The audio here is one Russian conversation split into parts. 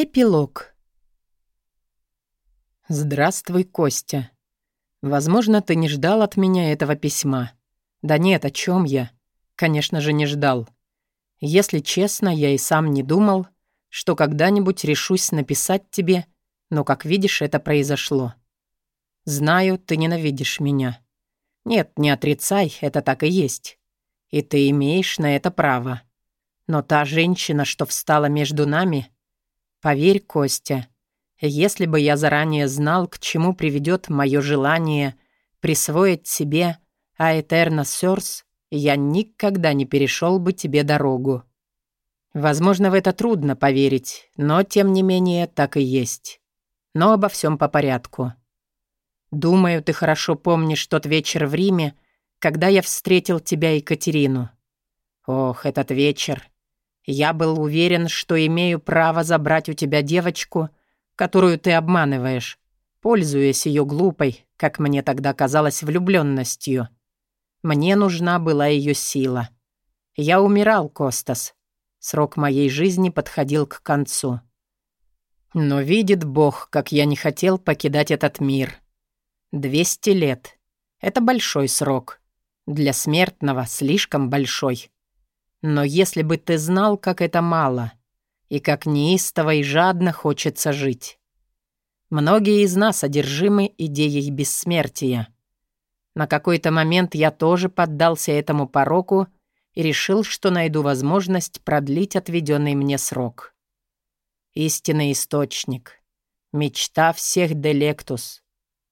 Эпилог. Здравствуй, Костя. Возможно, ты не ждал от меня этого письма. Да нет, о чем я? Конечно же, не ждал. Если честно, я и сам не думал, что когда-нибудь решусь написать тебе, но, как видишь, это произошло. Знаю, ты ненавидишь меня. Нет, не отрицай, это так и есть. И ты имеешь на это право. Но та женщина, что встала между нами — Поверь, Костя, если бы я заранее знал, к чему приведет мое желание присвоить себе Аэтерна Сёрс, я никогда не перешел бы тебе дорогу. Возможно, в это трудно поверить, но, тем не менее, так и есть. Но обо всем по порядку. Думаю, ты хорошо помнишь тот вечер в Риме, когда я встретил тебя и Катерину. Ох, этот вечер. Я был уверен, что имею право забрать у тебя девочку, которую ты обманываешь, пользуясь ее глупой, как мне тогда казалось, влюбленностью. Мне нужна была ее сила. Я умирал, Костас. Срок моей жизни подходил к концу. Но видит Бог, как я не хотел покидать этот мир. Двести лет. Это большой срок. Для смертного слишком большой. Но если бы ты знал, как это мало, и как неистово и жадно хочется жить. Многие из нас одержимы идеей бессмертия. На какой-то момент я тоже поддался этому пороку и решил, что найду возможность продлить отведенный мне срок. Истинный источник. Мечта всех Делектус.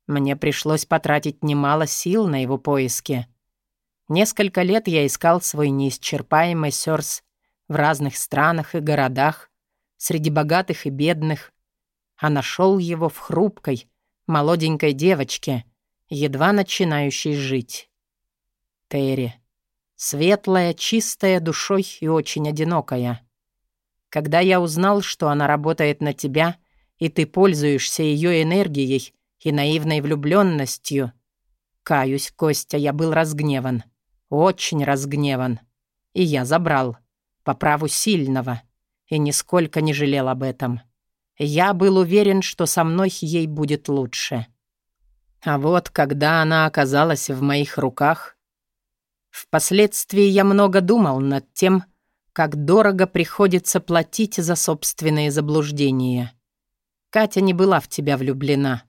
Мне пришлось потратить немало сил на его поиски. Несколько лет я искал свой неисчерпаемый source в разных странах и городах, среди богатых и бедных, а нашел его в хрупкой, молоденькой девочке, едва начинающей жить. Терри. Светлая, чистая душой и очень одинокая. Когда я узнал, что она работает на тебя, и ты пользуешься ее энергией и наивной влюбленностью, каюсь, Костя, я был разгневан. Очень разгневан. И я забрал. По праву сильного. И нисколько не жалел об этом. Я был уверен, что со мной ей будет лучше. А вот когда она оказалась в моих руках... Впоследствии я много думал над тем, как дорого приходится платить за собственные заблуждения. Катя не была в тебя влюблена.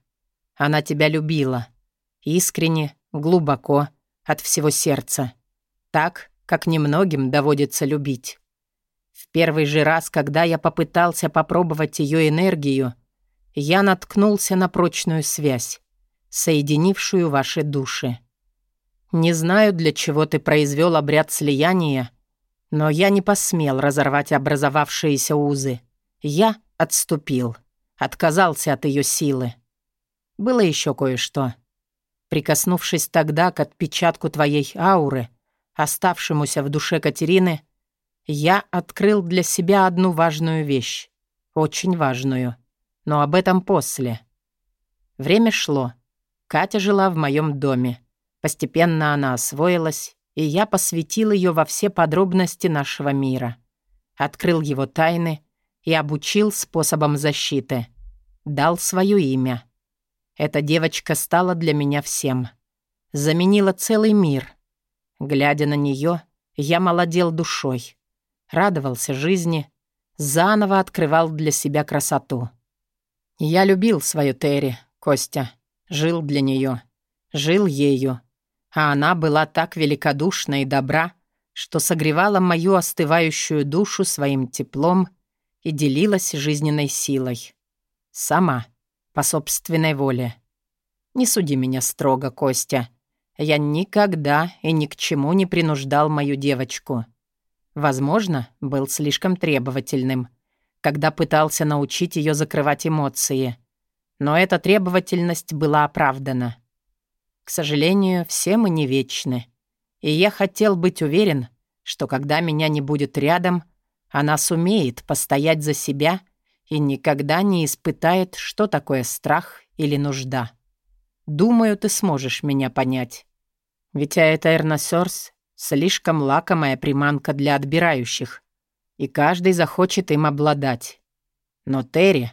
Она тебя любила. Искренне, глубоко, от всего сердца. Так, как немногим доводится любить. В первый же раз, когда я попытался попробовать ее энергию, я наткнулся на прочную связь, соединившую ваши души. Не знаю, для чего ты произвел обряд слияния, но я не посмел разорвать образовавшиеся узы. Я отступил, отказался от ее силы. Было еще кое-что. Прикоснувшись тогда к отпечатку твоей ауры, оставшемуся в душе Катерины, я открыл для себя одну важную вещь. Очень важную. Но об этом после. Время шло. Катя жила в моем доме. Постепенно она освоилась, и я посвятил ее во все подробности нашего мира. Открыл его тайны и обучил способам защиты. Дал свое имя. Эта девочка стала для меня всем. Заменила целый мир. Глядя на нее, я молодел душой. Радовался жизни, заново открывал для себя красоту. Я любил свою Терри, Костя, жил для нее, жил ею. А она была так великодушна и добра, что согревала мою остывающую душу своим теплом и делилась жизненной силой. Сама по собственной воле. Не суди меня строго, Костя. Я никогда и ни к чему не принуждал мою девочку. Возможно, был слишком требовательным, когда пытался научить ее закрывать эмоции. Но эта требовательность была оправдана. К сожалению, все мы не вечны. И я хотел быть уверен, что когда меня не будет рядом, она сумеет постоять за себя и никогда не испытает, что такое страх или нужда. Думаю, ты сможешь меня понять. Ведь Аэтерносёрс — слишком лакомая приманка для отбирающих, и каждый захочет им обладать. Но Терри,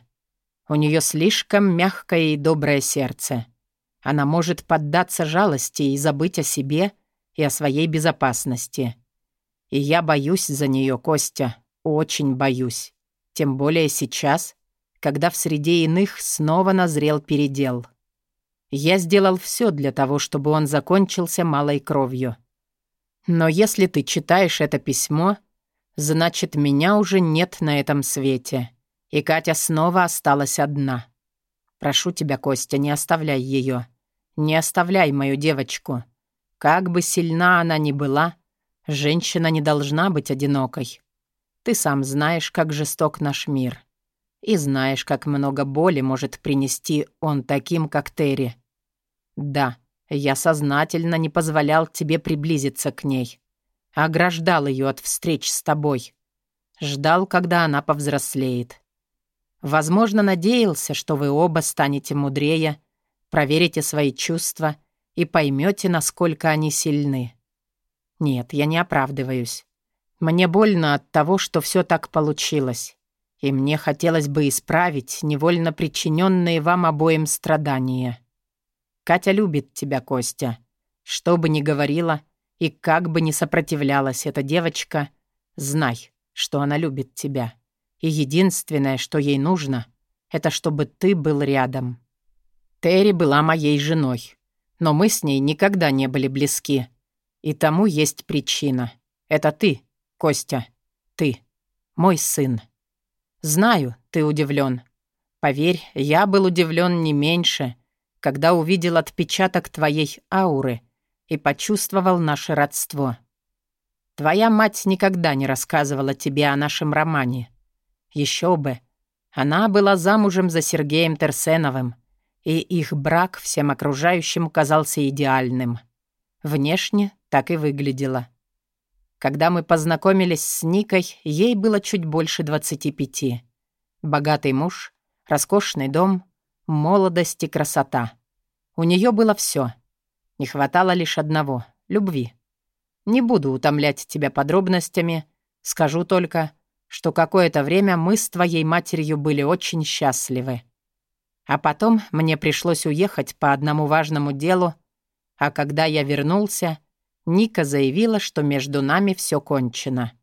у нее слишком мягкое и доброе сердце. Она может поддаться жалости и забыть о себе и о своей безопасности. И я боюсь за нее, Костя, очень боюсь. Тем более сейчас, когда в среде иных снова назрел передел. Я сделал все для того, чтобы он закончился малой кровью. Но если ты читаешь это письмо, значит, меня уже нет на этом свете. И Катя снова осталась одна. Прошу тебя, Костя, не оставляй ее. Не оставляй мою девочку. Как бы сильна она ни была, женщина не должна быть одинокой. Ты сам знаешь, как жесток наш мир. И знаешь, как много боли может принести он таким, как Терри. Да, я сознательно не позволял тебе приблизиться к ней. Ограждал ее от встреч с тобой. Ждал, когда она повзрослеет. Возможно, надеялся, что вы оба станете мудрее, проверите свои чувства и поймете, насколько они сильны. Нет, я не оправдываюсь. Мне больно от того, что все так получилось. И мне хотелось бы исправить невольно причиненные вам обоим страдания. Катя любит тебя, Костя. Что бы ни говорила и как бы ни сопротивлялась эта девочка, знай, что она любит тебя. И единственное, что ей нужно, это чтобы ты был рядом. Терри была моей женой, но мы с ней никогда не были близки. И тому есть причина. Это ты, Костя. Ты. Мой сын. Знаю, ты удивлен. Поверь, я был удивлен не меньше, когда увидел отпечаток твоей ауры и почувствовал наше родство. Твоя мать никогда не рассказывала тебе о нашем романе. Еще бы. Она была замужем за Сергеем Терсеновым, и их брак всем окружающим казался идеальным. Внешне так и выглядела. Когда мы познакомились с Никой, ей было чуть больше 25. Богатый муж, роскошный дом, молодость и красота. У нее было все. Не хватало лишь одного — любви. Не буду утомлять тебя подробностями, скажу только, что какое-то время мы с твоей матерью были очень счастливы. А потом мне пришлось уехать по одному важному делу, а когда я вернулся, Ника заявила, что между нами все кончено.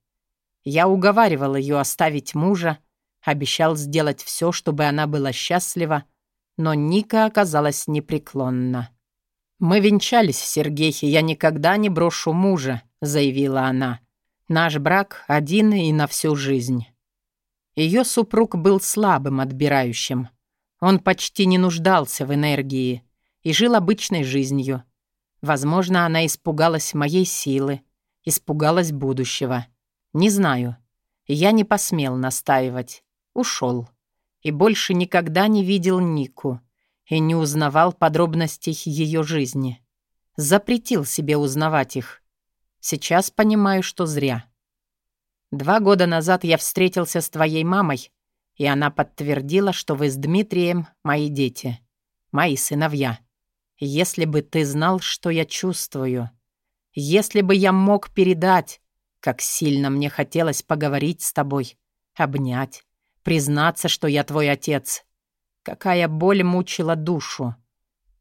Я уговаривал ее оставить мужа, обещал сделать все, чтобы она была счастлива, но Ника оказалась непреклонна. «Мы венчались, Сергей, и я никогда не брошу мужа», — заявила она. «Наш брак один и на всю жизнь». Ее супруг был слабым отбирающим. Он почти не нуждался в энергии и жил обычной жизнью. Возможно, она испугалась моей силы, испугалась будущего. Не знаю. Я не посмел настаивать. Ушел. И больше никогда не видел Нику. И не узнавал подробностей ее жизни. Запретил себе узнавать их. Сейчас понимаю, что зря. Два года назад я встретился с твоей мамой, и она подтвердила, что вы с Дмитрием мои дети, мои сыновья. Если бы ты знал, что я чувствую. Если бы я мог передать, как сильно мне хотелось поговорить с тобой, обнять, признаться, что я твой отец. Какая боль мучила душу.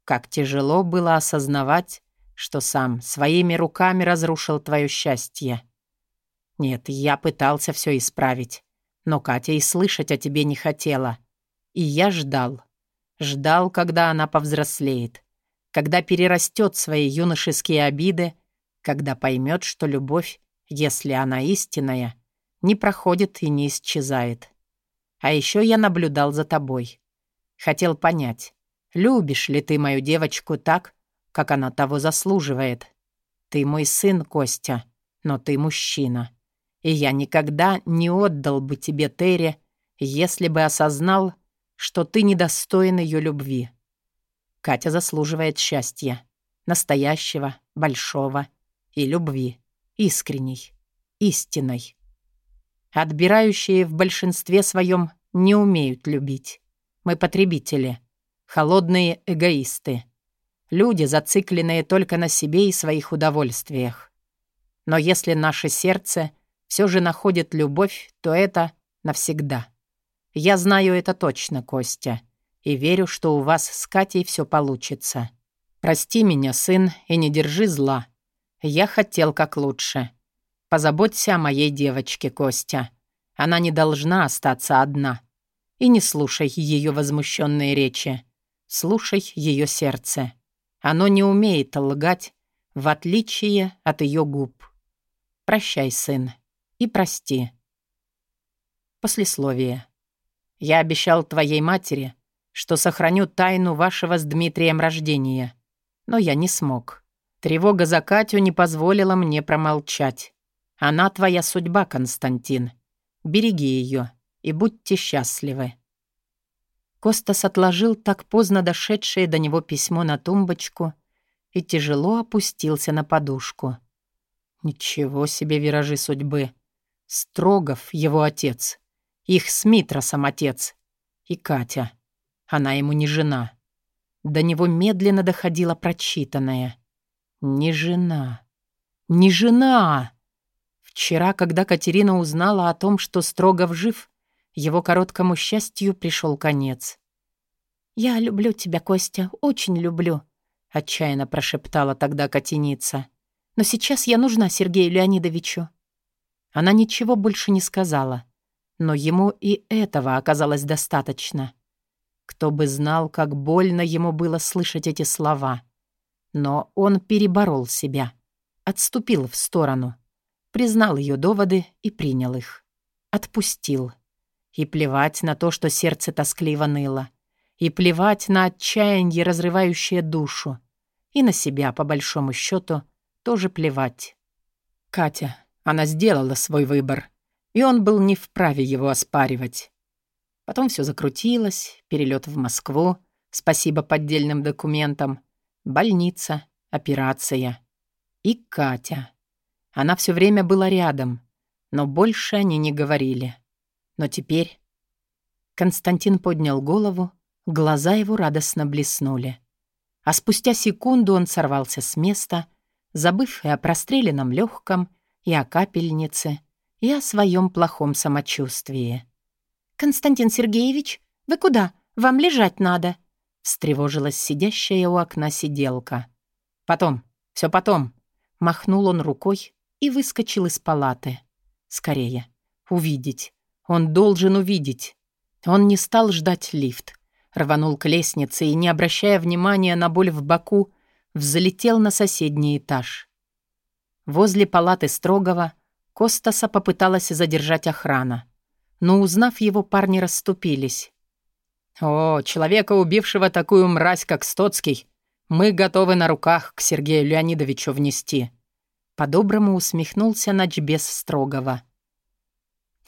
Как тяжело было осознавать, что сам своими руками разрушил твое счастье. Нет, я пытался все исправить, но Катя и слышать о тебе не хотела. И я ждал. Ждал, когда она повзрослеет когда перерастет свои юношеские обиды, когда поймет, что любовь, если она истинная, не проходит и не исчезает. А еще я наблюдал за тобой. Хотел понять, любишь ли ты мою девочку так, как она того заслуживает. Ты мой сын, Костя, но ты мужчина. И я никогда не отдал бы тебе Терри, если бы осознал, что ты недостоин ее любви. Катя заслуживает счастья. Настоящего, большого и любви. Искренней, истинной. Отбирающие в большинстве своем не умеют любить. Мы потребители. Холодные эгоисты. Люди, зацикленные только на себе и своих удовольствиях. Но если наше сердце все же находит любовь, то это навсегда. Я знаю это точно, Костя, и верю, что у вас с Катей все получится. Прости меня, сын, и не держи зла. Я хотел как лучше. Позаботься о моей девочке, Костя. Она не должна остаться одна. И не слушай ее возмущенные речи. Слушай ее сердце. Оно не умеет лгать, в отличие от ее губ. Прощай, сын, и прости. Послесловие. Я обещал твоей матери, что сохраню тайну вашего с Дмитрием рождения, но я не смог. Тревога за Катю не позволила мне промолчать. Она твоя судьба, Константин. Береги ее и будьте счастливы. Костас отложил так поздно дошедшее до него письмо на тумбочку и тяжело опустился на подушку. Ничего себе виражи судьбы. Строгов его отец. Их с Митросом отец. И Катя. Она ему не жена. До него медленно доходило прочитанное. Не жена. Не жена! Вчера, когда Катерина узнала о том, что Строгов жив, его короткому счастью пришел конец. «Я люблю тебя, Костя, очень люблю», — отчаянно прошептала тогда Катеница. «Но сейчас я нужна Сергею Леонидовичу». Она ничего больше не сказала, но ему и этого оказалось достаточно. Кто бы знал, как больно ему было слышать эти слова. Но он переборол себя, отступил в сторону, признал ее доводы и принял их. Отпустил. И плевать на то, что сердце тоскливо ныло. И плевать на отчаяние, разрывающее душу. И на себя, по большому счету, тоже плевать. Катя, она сделала свой выбор, и он был не вправе его оспаривать. Потом все закрутилось, перелет в Москву, спасибо поддельным документам, больница, операция. И Катя. Она все время была рядом, но больше они не говорили. Но теперь... Константин поднял голову, глаза его радостно блеснули. А спустя секунду он сорвался с места, забыв и о простреленном легком, и о капельнице, и о своем плохом самочувствии. «Константин Сергеевич, вы куда? Вам лежать надо», — встревожилась сидящая у окна сиделка. «Потом, все потом», — махнул он рукой и выскочил из палаты. «Скорее, увидеть, он должен увидеть. Он не стал ждать лифт. Рванул к лестнице и, не обращая внимания на боль в боку, взлетел на соседний этаж. Возле палаты Строгова Костаса попыталась задержать охрана. Но, узнав его, парни расступились. «О, человека, убившего такую мразь, как Стоцкий, мы готовы на руках к Сергею Леонидовичу внести». По-доброму усмехнулся Начбес Строгова.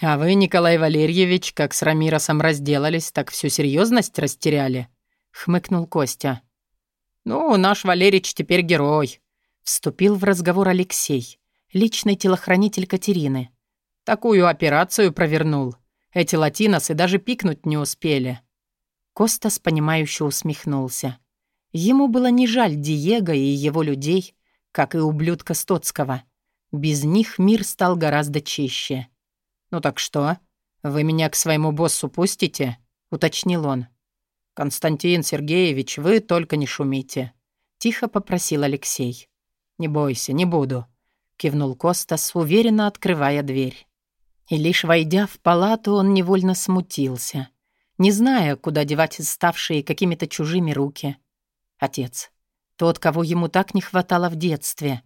«А вы, Николай Валерьевич, как с Рамиросом разделались, так всю серьезность растеряли?» — хмыкнул Костя. «Ну, наш Валерич теперь герой», — вступил в разговор Алексей, личный телохранитель Катерины. «Такую операцию провернул. Эти латиносы даже пикнуть не успели». Костас, понимающе усмехнулся. Ему было не жаль Диего и его людей, как и ублюдка Стоцкого. Без них мир стал гораздо чище. «Ну так что? Вы меня к своему боссу пустите?» — уточнил он. «Константин Сергеевич, вы только не шумите», — тихо попросил Алексей. «Не бойся, не буду», — кивнул Костас, уверенно открывая дверь. И лишь войдя в палату, он невольно смутился, не зная, куда девать ставшие какими-то чужими руки. Отец. Тот, кого ему так не хватало в детстве.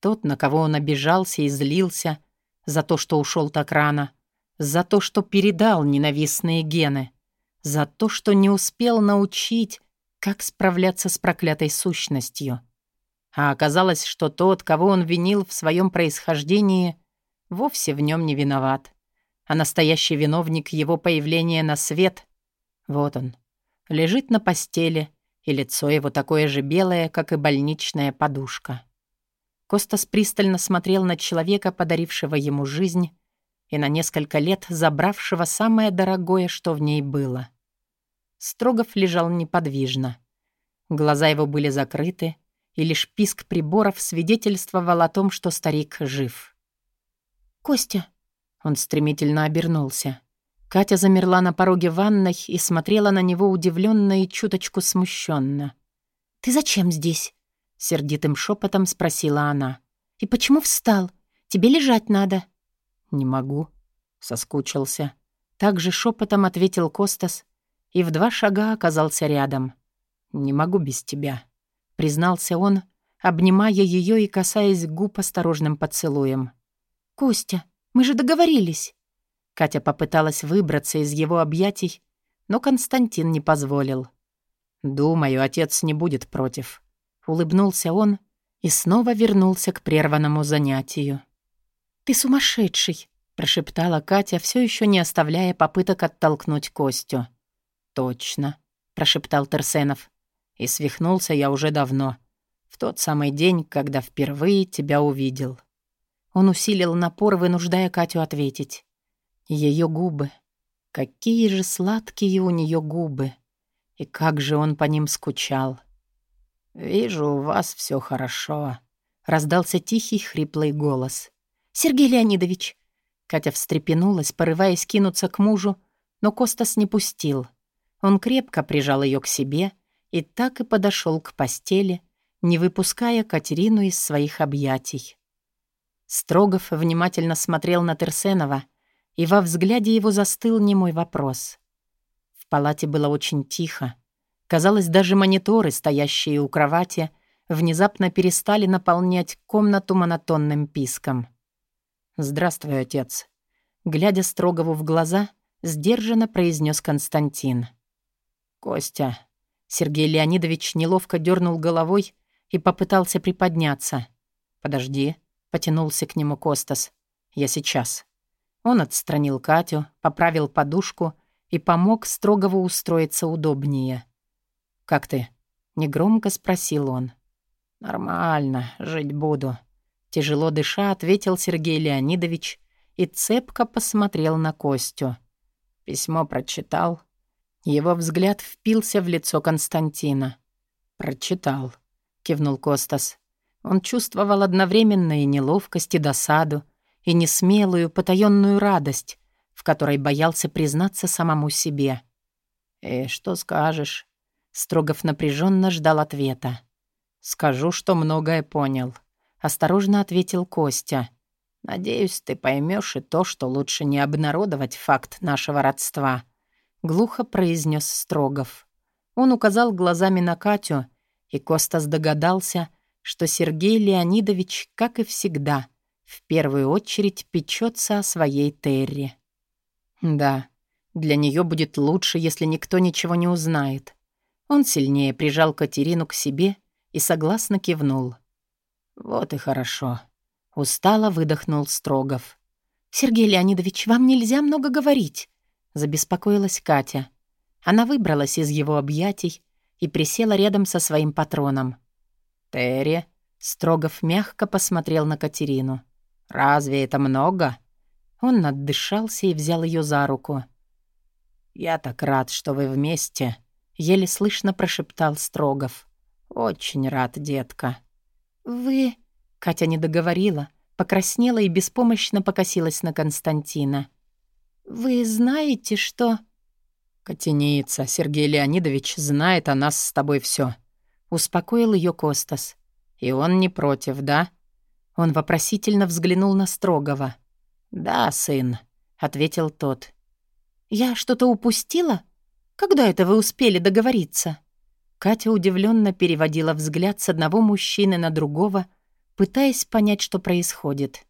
Тот, на кого он обижался и злился — за то, что ушел так рано, за то, что передал ненавистные гены, за то, что не успел научить, как справляться с проклятой сущностью. А оказалось, что тот, кого он винил в своем происхождении, вовсе в нем не виноват. А настоящий виновник его появления на свет — вот он, лежит на постели, и лицо его такое же белое, как и больничная подушка. Костас пристально смотрел на человека, подарившего ему жизнь, и на несколько лет забравшего самое дорогое, что в ней было. Строгов лежал неподвижно. Глаза его были закрыты, и лишь писк приборов свидетельствовал о том, что старик жив. «Костя!» Он стремительно обернулся. Катя замерла на пороге ванной и смотрела на него удивленно и чуточку смущенно. «Ты зачем здесь?» — сердитым шепотом спросила она. «И почему встал? Тебе лежать надо». «Не могу», — соскучился. Так же шепотом ответил Костас и в два шага оказался рядом. «Не могу без тебя», — признался он, обнимая ее и касаясь губ осторожным поцелуем. «Костя, мы же договорились». Катя попыталась выбраться из его объятий, но Константин не позволил. «Думаю, отец не будет против». Улыбнулся он и снова вернулся к прерванному занятию. «Ты сумасшедший!» — прошептала Катя, все еще не оставляя попыток оттолкнуть Костю. «Точно», — прошептал Терсенов. «И свихнулся я уже давно, в тот самый день, когда впервые тебя увидел». Он усилил напор, вынуждая Катю ответить. Ее губы. Какие же сладкие у нее губы. И как же он по ним скучал. «Вижу, у вас все хорошо», — раздался тихий, хриплый голос. «Сергей Леонидович!» Катя встрепенулась, порываясь кинуться к мужу, но Костас не пустил. Он крепко прижал ее к себе и так и подошел к постели, не выпуская Катерину из своих объятий. Строгов внимательно смотрел на Терсенова, и во взгляде его застыл немой вопрос. В палате было очень тихо. Казалось, даже мониторы, стоящие у кровати, внезапно перестали наполнять комнату монотонным писком. «Здравствуй, отец». Глядя Строгову в глаза, сдержанно произнес Константин. «Костя». Сергей Леонидович неловко дернул головой и попытался приподняться. «Подожди», — потянулся к нему Костас. «Я сейчас». Он отстранил Катю, поправил подушку и помог Строгову устроиться удобнее. «Как ты?» — негромко спросил он. «Нормально, жить буду». Тяжело дыша, ответил Сергей Леонидович и цепко посмотрел на Костю. Письмо прочитал. Его взгляд впился в лицо Константина. «Прочитал», — кивнул Костас. Он чувствовал одновременно и неловкость, и досаду, и несмелую, потаённую радость, в которой боялся признаться самому себе. «И что скажешь?» Строгов напряженно ждал ответа. «Скажу, что многое понял», — осторожно ответил Костя. «Надеюсь, ты поймешь и то, что лучше не обнародовать факт нашего родства», — глухо произнес Строгов. Он указал глазами на Катю, и Костас догадался, что Сергей Леонидович, как и всегда, в первую очередь печется о своей Терри. Да, для нее будет лучше, если никто ничего не узнает. Он сильнее прижал Катерину к себе и согласно кивнул. «Вот и хорошо». Устало выдохнул Строгов. «Сергей Леонидович, вам нельзя много говорить», — забеспокоилась Катя. Она выбралась из его объятий и присела рядом со своим патроном. «Терри», — Строгов мягко посмотрел на Катерину. «Разве это много?» Он отдышался и взял ее за руку. «Я так рад, что вы вместе», — еле слышно прошептал Строгов. «Очень рад, детка». «Вы...» — Катя не договорила, покраснела и беспомощно покосилась на Константина. «Вы знаете, что...» «Котеница, Сергей Леонидович знает о нас с тобой все. Успокоил ее Костас. «И он не против, да?» Он вопросительно взглянул на Строгова. «Да, сын», — ответил тот. «Я что-то упустила? Когда это вы успели договориться?» Катя удивленно переводила взгляд с одного мужчины на другого, пытаясь понять, что происходит.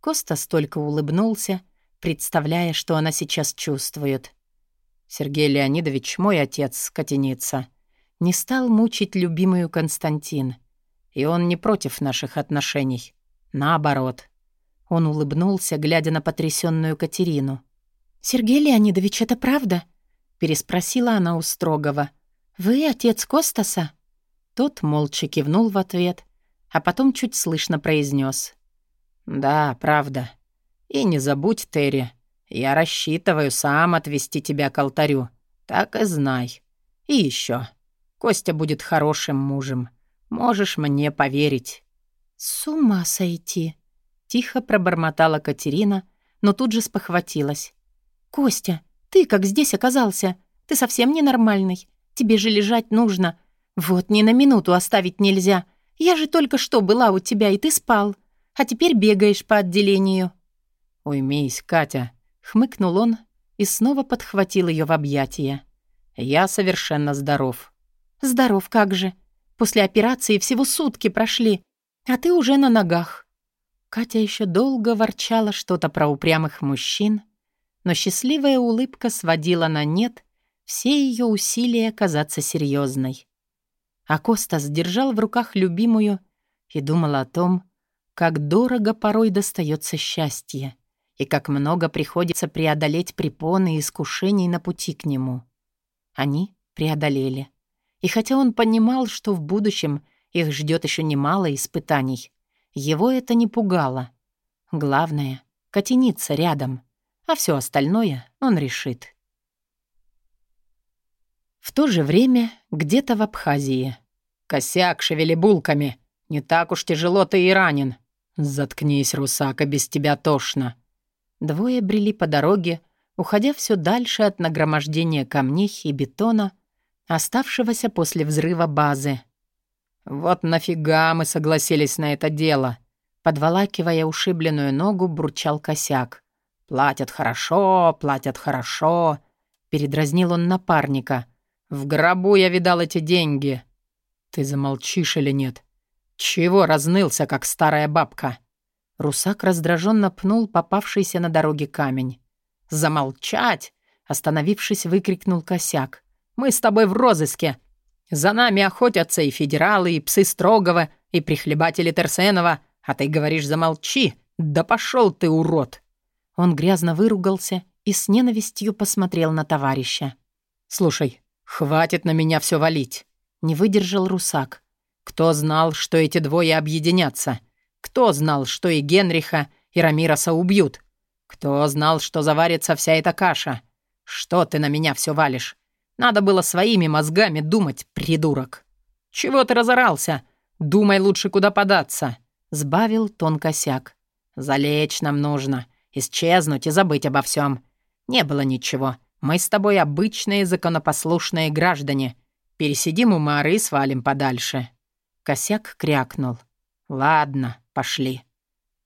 Костас только улыбнулся, представляя, что она сейчас чувствует. «Сергей Леонидович, мой отец, Катеница», не стал мучить любимую Константин. И он не против наших отношений. Наоборот. Он улыбнулся, глядя на потрясённую Катерину. «Сергей Леонидович, это правда?» переспросила она у Строгова. «Вы отец Костаса?» Тот молча кивнул в ответ, а потом чуть слышно произнес: «Да, правда. И не забудь, Терри, я рассчитываю сам отвести тебя к алтарю. Так и знай. И еще. Костя будет хорошим мужем. Можешь мне поверить». «С ума сойти!» — тихо пробормотала Катерина, но тут же спохватилась. «Костя, Ты как здесь оказался? Ты совсем ненормальный. Тебе же лежать нужно. Вот ни на минуту оставить нельзя. Я же только что была у тебя, и ты спал. А теперь бегаешь по отделению». «Уймись, Катя», — хмыкнул он и снова подхватил ее в объятия. «Я совершенно здоров». «Здоров как же. После операции всего сутки прошли, а ты уже на ногах». Катя еще долго ворчала что-то про упрямых мужчин, но счастливая улыбка сводила на нет все ее усилия казаться серьезной. А Костас держал в руках любимую и думал о том, как дорого порой достается счастье и как много приходится преодолеть препоны и искушений на пути к нему. Они преодолели. И хотя он понимал, что в будущем их ждет еще немало испытаний, его это не пугало. Главное — котениться рядом, а все остальное он решит. В то же время где-то в Абхазии. «Косяк, шевели булками! Не так уж тяжело ты и ранен!» «Заткнись, русака, без тебя тошно!» Двое брели по дороге, уходя все дальше от нагромождения камней и бетона, оставшегося после взрыва базы. «Вот нафига мы согласились на это дело?» Подволакивая ушибленную ногу, бурчал косяк. «Платят хорошо, платят хорошо», — передразнил он напарника. «В гробу я видал эти деньги». «Ты замолчишь или нет?» «Чего разнылся, как старая бабка?» Русак раздраженно пнул попавшийся на дороге камень. «Замолчать!» — остановившись, выкрикнул косяк. «Мы с тобой в розыске. За нами охотятся и федералы, и псы Строгова, и прихлебатели Терсенова, а ты говоришь «замолчи». Да пошел ты, урод!» Он грязно выругался и с ненавистью посмотрел на товарища. «Слушай, «Хватит на меня все валить!» — не выдержал Русак. «Кто знал, что эти двое объединятся? Кто знал, что и Генриха, и Рамироса убьют? Кто знал, что заварится вся эта каша? Что ты на меня все валишь? Надо было своими мозгами думать, придурок!» «Чего ты разорался? Думай лучше, куда податься!» — сбавил тон косяк. «Залечь нам нужно, исчезнуть и забыть обо всем. Не было ничего. Мы с тобой обычные законопослушные граждане. Пересидим у Мары и свалим подальше». Косяк крякнул. «Ладно, пошли».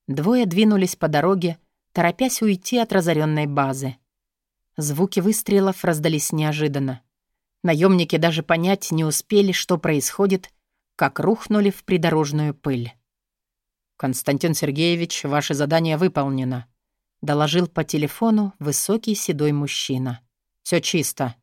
Двое двинулись по дороге, торопясь уйти от разоренной базы. Звуки выстрелов раздались неожиданно. Наемники даже понять не успели, что происходит, как рухнули в придорожную пыль. «Константин Сергеевич, ваше задание выполнено», — доложил по телефону высокий седой мужчина. Все чисто».